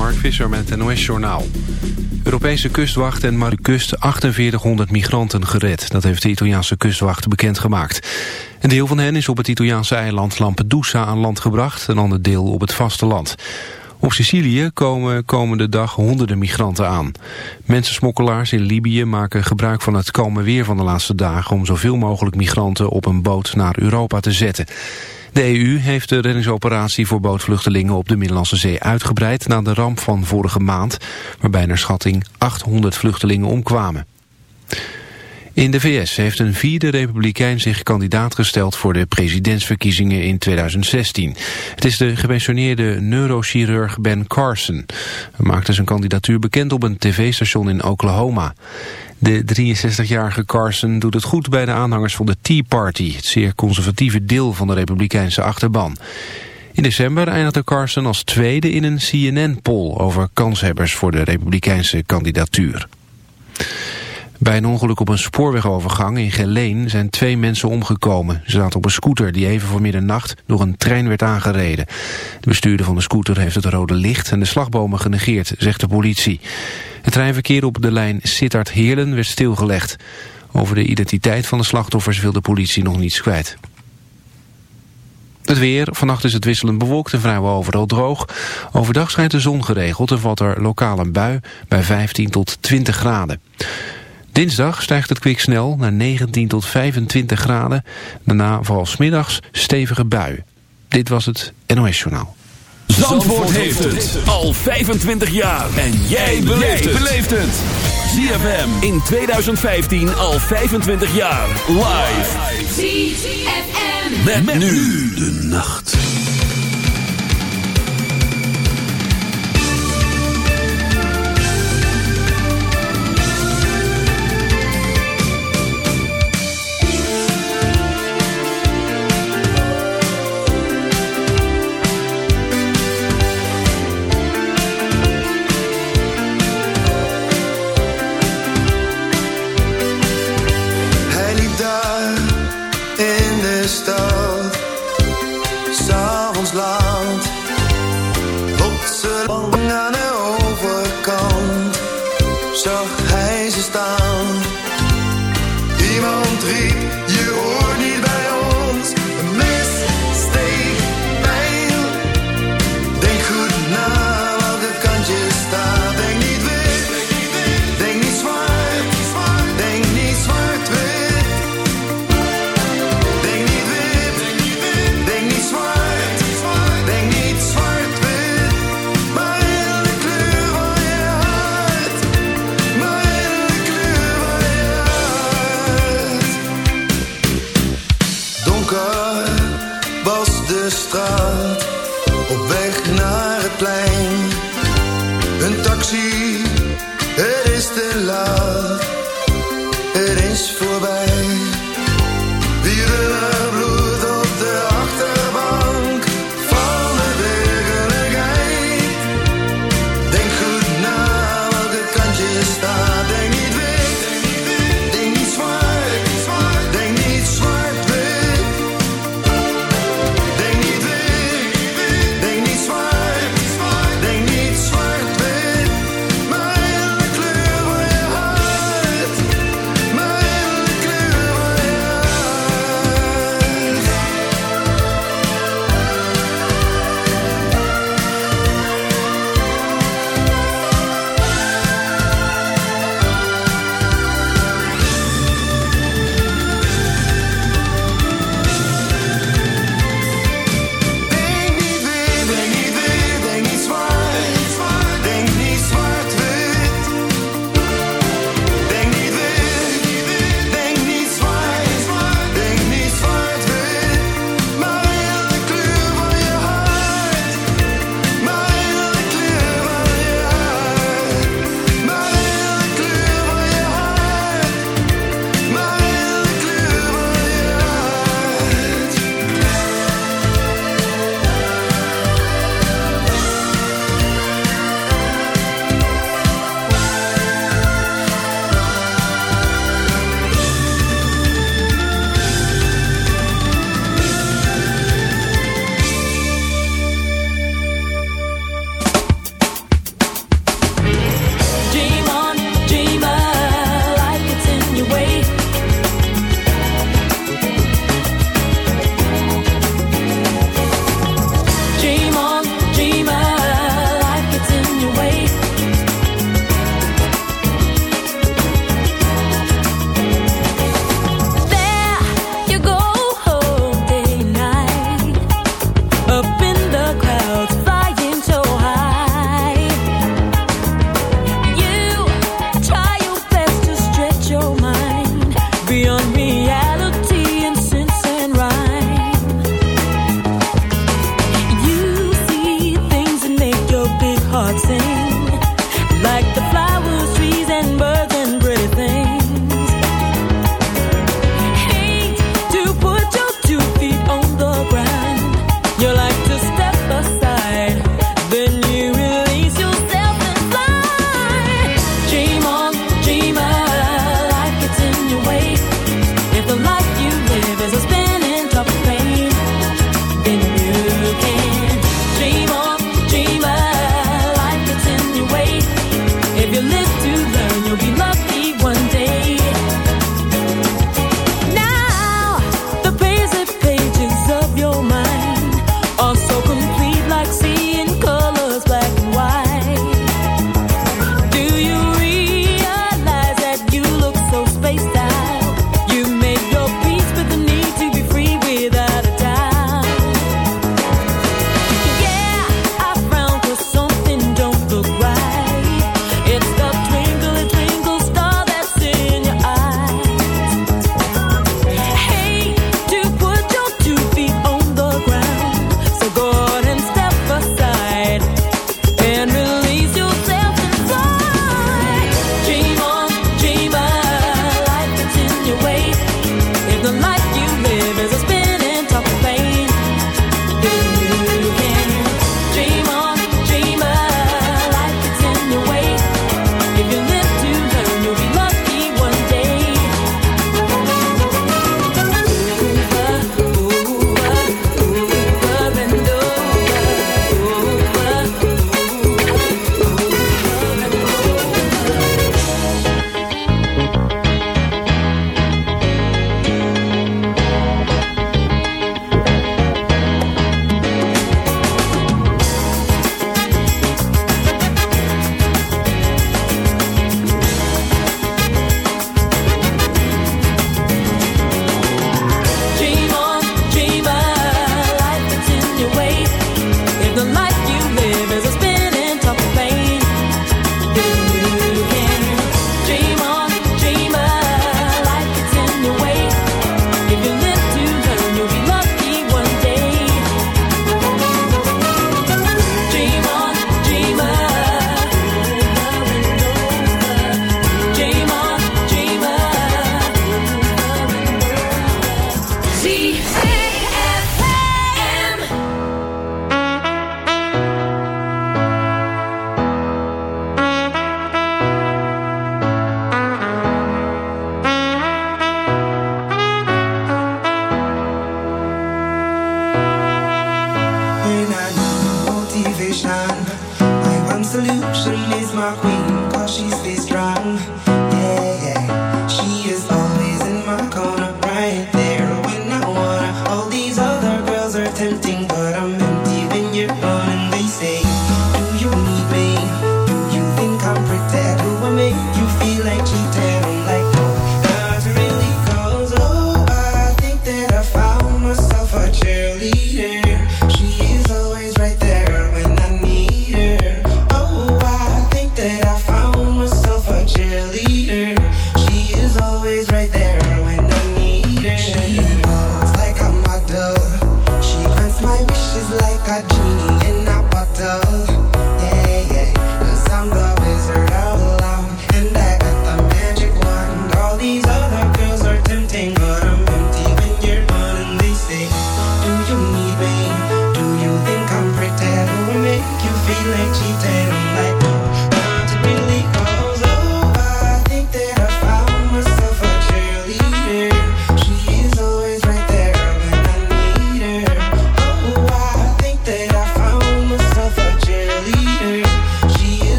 Mark Visser met het NOS-journaal. Europese kustwacht en maar de kust 4800 migranten gered. Dat heeft de Italiaanse kustwacht bekendgemaakt. Een deel van hen is op het Italiaanse eiland Lampedusa aan land gebracht... een ander deel op het vasteland. Op Sicilië komen komende dag honderden migranten aan. Mensensmokkelaars in Libië maken gebruik van het kalme weer van de laatste dagen... om zoveel mogelijk migranten op een boot naar Europa te zetten. De EU heeft de reddingsoperatie voor bootvluchtelingen op de Middellandse Zee uitgebreid na de ramp van vorige maand, waarbij naar schatting 800 vluchtelingen omkwamen. In de VS heeft een vierde republikein zich kandidaat gesteld voor de presidentsverkiezingen in 2016. Het is de gepensioneerde neurochirurg Ben Carson. Hij maakte zijn kandidatuur bekend op een tv-station in Oklahoma. De 63-jarige Carson doet het goed bij de aanhangers van de Tea Party, het zeer conservatieve deel van de republikeinse achterban. In december eindigde Carson als tweede in een CNN-poll over kanshebbers voor de republikeinse kandidatuur. Bij een ongeluk op een spoorwegovergang in Geleen zijn twee mensen omgekomen. Ze zaten op een scooter die even voor middernacht door een trein werd aangereden. De bestuurder van de scooter heeft het rode licht en de slagbomen genegeerd, zegt de politie. Het treinverkeer op de lijn Sittard-Heerlen werd stilgelegd. Over de identiteit van de slachtoffers wil de politie nog niets kwijt. Het weer. Vannacht is het wisselend bewolkt en vrijwel overal droog. Overdag schijnt de zon geregeld en valt er lokaal een bui bij 15 tot 20 graden. Dinsdag stijgt het kwik snel naar 19 tot 25 graden. Daarna vooral smiddags stevige bui. Dit was het NOS Journaal. Zandvoort, heeft het al 25 jaar. En jij beleeft het. ZFM in 2015 al 25 jaar. Live. ZFM. met nu de nacht.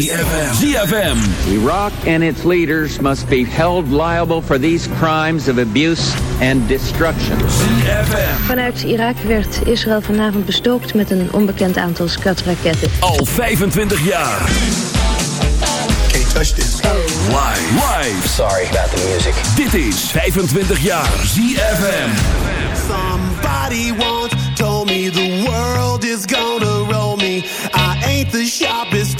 ZFM. ZFM. Iraq and its leaders must be held liable for these crimes of abuse and destruction. ZFM. Vanuit Irak werd Israël vanavond bestookt met een onbekend aantal skatraketten. Al 25 jaar. Can't touch this. Live. Live. Sorry about the music. Dit is 25 jaar ZFM. Somebody once told me the world is gonna roll me. I ain't the sharpest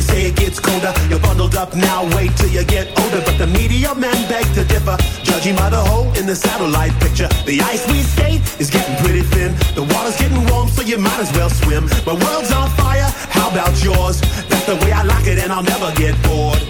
they say it gets colder. You're bundled up now, wait till you get older. But the media men beg to differ, judging by the hole in the satellite picture. The ice we skate is getting pretty thin. The water's getting warm, so you might as well swim. My world's on fire, how about yours? That's the way I like it, and I'll never get bored.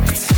looked